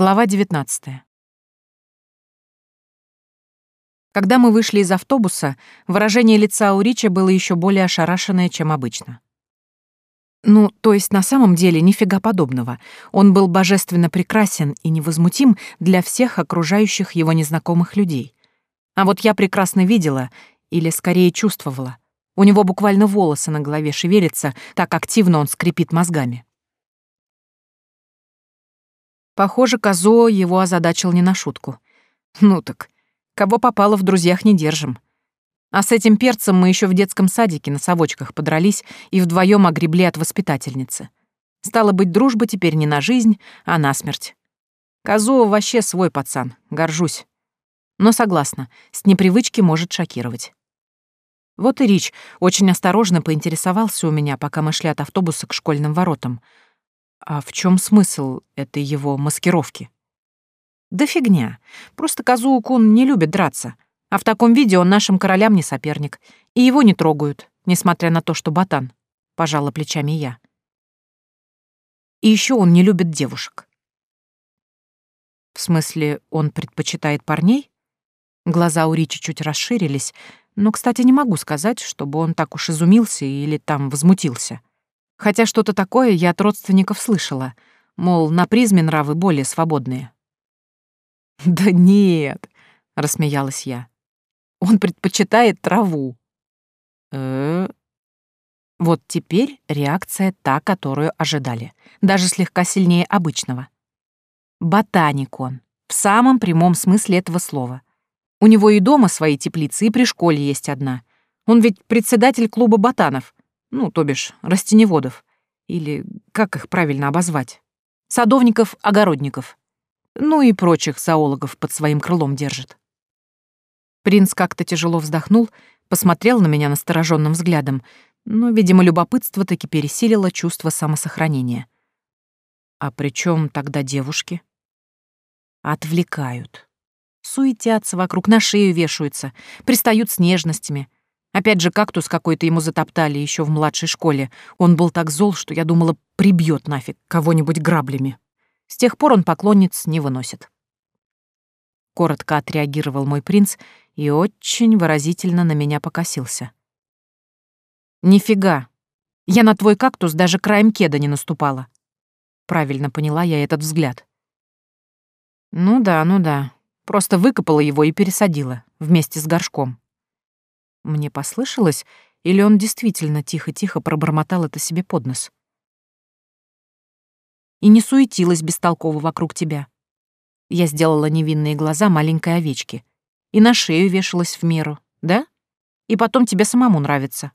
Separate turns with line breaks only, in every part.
Глава 19. Когда мы вышли из автобуса, выражение лица у Ричи было еще более ошарашенное, чем обычно. Ну, то есть на самом деле нифига подобного. Он был божественно прекрасен и невозмутим для всех окружающих его незнакомых людей. А вот я прекрасно видела, или скорее чувствовала. У него буквально волосы на голове шевелятся, так активно он скрипит мозгами. Похоже, Козо его озадачил не на шутку. Ну так, кого попало в друзьях не держим. А с этим перцем мы еще в детском садике на совочках подрались и вдвоем огребли от воспитательницы. Стало быть, дружба теперь не на жизнь, а на смерть. Козо вообще свой пацан, горжусь. Но согласна, с непривычки может шокировать. Вот и Рич очень осторожно поинтересовался у меня, пока мы шли от автобуса к школьным воротам — а в чем смысл этой его маскировки? Да фигня. Просто Казуукун не любит драться. А в таком виде он нашим королям не соперник. И его не трогают, несмотря на то, что батан. Пожала плечами я. И еще он не любит девушек. В смысле, он предпочитает парней? Глаза у Ричи чуть расширились, но, кстати, не могу сказать, чтобы он так уж изумился или там возмутился. Хотя что-то такое я от родственников слышала. Мол, на призме нравы более свободные. «Да нет», — рассмеялась я. «Он предпочитает траву». э Вот теперь реакция та, которую ожидали, даже слегка сильнее обычного. Ботаник он, в самом прямом смысле этого слова. У него и дома свои теплицы, и при школе есть одна. Он ведь председатель клуба ботанов ну, то бишь, растеневодов, или как их правильно обозвать, садовников-огородников, ну и прочих зоологов под своим крылом держит. Принц как-то тяжело вздохнул, посмотрел на меня настороженным взглядом, но, видимо, любопытство таки пересилило чувство самосохранения. А при чем тогда девушки? Отвлекают. Суетятся вокруг, на шею вешаются, пристают с нежностями — Опять же, кактус какой-то ему затоптали еще в младшей школе. Он был так зол, что я думала, прибьет нафиг кого-нибудь граблями. С тех пор он поклонниц не выносит. Коротко отреагировал мой принц и очень выразительно на меня покосился. «Нифига! Я на твой кактус даже краем кеда не наступала!» Правильно поняла я этот взгляд. «Ну да, ну да. Просто выкопала его и пересадила вместе с горшком». Мне послышалось, или он действительно тихо-тихо пробормотал это себе под нос? И не суетилась бестолково вокруг тебя. Я сделала невинные глаза маленькой овечки. И на шею вешалась в меру, да? И потом тебе самому нравится.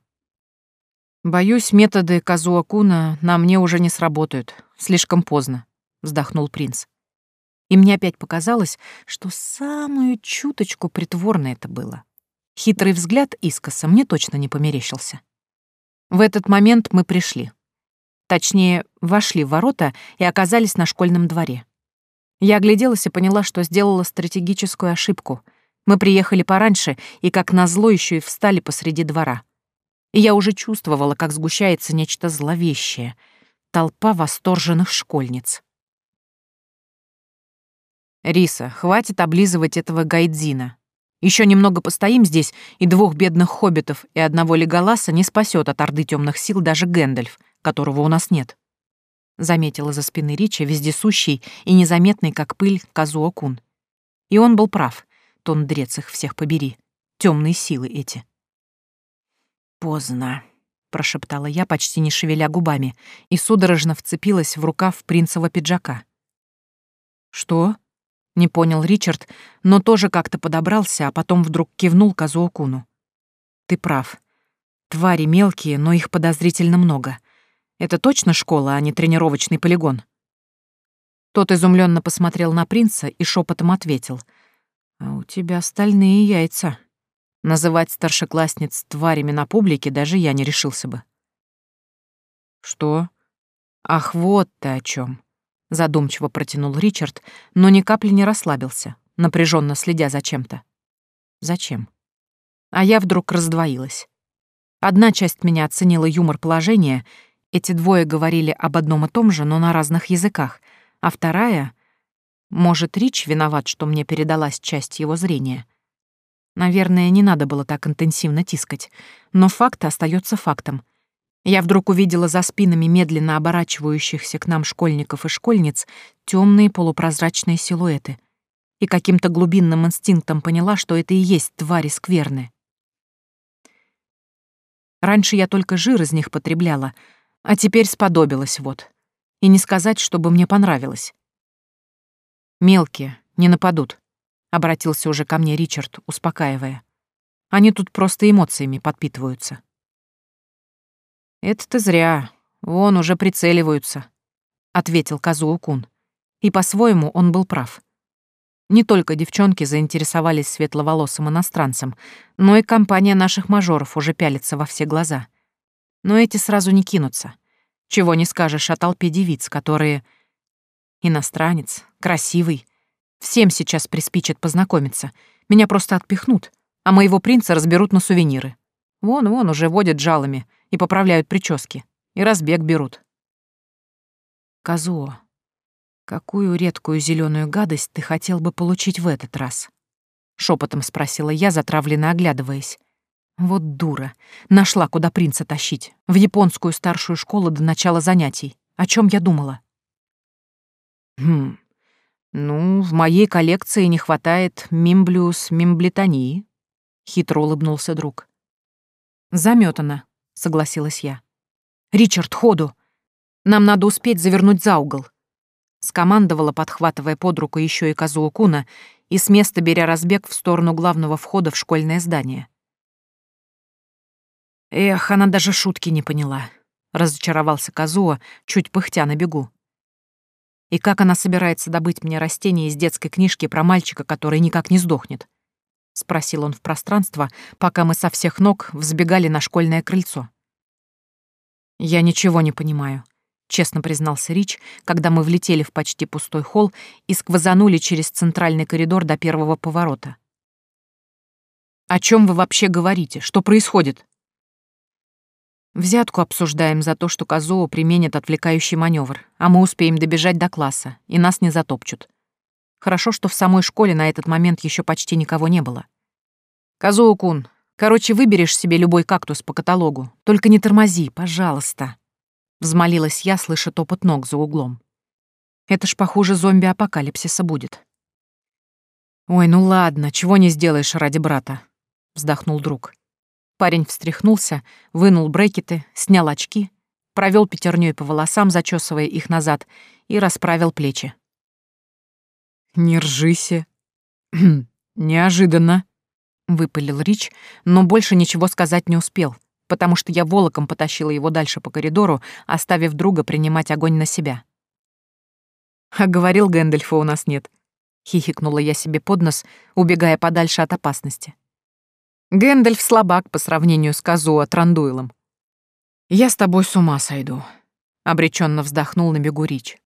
«Боюсь, методы Казуакуна на мне уже не сработают. Слишком поздно», — вздохнул принц. И мне опять показалось, что самую чуточку притворно это было. Хитрый взгляд искоса мне точно не померещился. В этот момент мы пришли. Точнее, вошли в ворота и оказались на школьном дворе. Я огляделась и поняла, что сделала стратегическую ошибку. Мы приехали пораньше и, как назло, еще и встали посреди двора. И я уже чувствовала, как сгущается нечто зловещее. Толпа восторженных школьниц. «Риса, хватит облизывать этого гайдзина», еще немного постоим здесь, и двух бедных хоббитов и одного леголаса не спасет от орды темных сил даже Гэндальф, которого у нас нет. Заметила за спины Ричи вездесущий и незаметный, как пыль, Казуокун, И он был прав. Тон их всех побери. Темные силы эти. Поздно, прошептала я, почти не шевеля губами, и судорожно вцепилась в рукав принцева пиджака. «Что?» Не понял Ричард, но тоже как-то подобрался, а потом вдруг кивнул Казуокуну. «Ты прав. Твари мелкие, но их подозрительно много. Это точно школа, а не тренировочный полигон?» Тот изумленно посмотрел на принца и шепотом ответил. «А у тебя остальные яйца». Называть старшеклассниц тварями на публике даже я не решился бы. «Что? Ах, вот ты о чем задумчиво протянул Ричард, но ни капли не расслабился, напряженно следя за чем-то. Зачем? А я вдруг раздвоилась. Одна часть меня оценила юмор положения, эти двое говорили об одном и том же, но на разных языках, а вторая... Может, Рич виноват, что мне передалась часть его зрения. Наверное, не надо было так интенсивно тискать, но факт остается фактом — я вдруг увидела за спинами медленно оборачивающихся к нам школьников и школьниц темные полупрозрачные силуэты и каким-то глубинным инстинктом поняла, что это и есть твари скверны. Раньше я только жир из них потребляла, а теперь сподобилась вот. И не сказать, чтобы мне понравилось. «Мелкие, не нападут», — обратился уже ко мне Ричард, успокаивая. «Они тут просто эмоциями подпитываются». «Это ты зря. Вон уже прицеливаются», — ответил Казуокун. И по-своему он был прав. Не только девчонки заинтересовались светловолосым иностранцем, но и компания наших мажоров уже пялится во все глаза. Но эти сразу не кинутся. Чего не скажешь о толпе девиц, которые... Иностранец, красивый. Всем сейчас приспичат познакомиться. Меня просто отпихнут, а моего принца разберут на сувениры. Вон-вон уже водят жалами — и поправляют прически, и разбег берут. Казуо, какую редкую зеленую гадость ты хотел бы получить в этот раз? Шепотом спросила я, затравленно оглядываясь. Вот дура. Нашла, куда принца тащить. В японскую старшую школу до начала занятий. О чем я думала? Хм. Ну, в моей коллекции не хватает мимблюс мимблетонии. Хитро улыбнулся друг. Заметано, — согласилась я. «Ричард, ходу! Нам надо успеть завернуть за угол!» Скомандовала, подхватывая под руку еще и козу Куна и с места беря разбег в сторону главного входа в школьное здание. «Эх, она даже шутки не поняла», — разочаровался Казуа, чуть пыхтя на бегу. «И как она собирается добыть мне растение из детской книжки про мальчика, который никак не сдохнет?» — спросил он в пространство, пока мы со всех ног взбегали на школьное крыльцо. «Я ничего не понимаю», — честно признался Рич, когда мы влетели в почти пустой холл и сквозанули через центральный коридор до первого поворота. «О чем вы вообще говорите? Что происходит?» «Взятку обсуждаем за то, что Казуо применит отвлекающий маневр, а мы успеем добежать до класса, и нас не затопчут», Хорошо, что в самой школе на этот момент еще почти никого не было. Казоукун, короче, выберешь себе любой кактус по каталогу. Только не тормози, пожалуйста. Взмолилась я, слыша топот ног за углом. Это ж похуже зомби-апокалипсиса будет. «Ой, ну ладно, чего не сделаешь ради брата», — вздохнул друг. Парень встряхнулся, вынул брекеты, снял очки, провел пятерней по волосам, зачесывая их назад, и расправил плечи. Не ржися. Хм, неожиданно, выпалил Рич, но больше ничего сказать не успел, потому что я волоком потащила его дальше по коридору, оставив друга принимать огонь на себя. А говорил Гэндальфа у нас нет. Хихикнула я себе под нос, убегая подальше от опасности. Гэндальф слабак по сравнению с Казуа Трандуилом. «Я с тобой с ума сойду», — обреченно вздохнул на бегу Рич.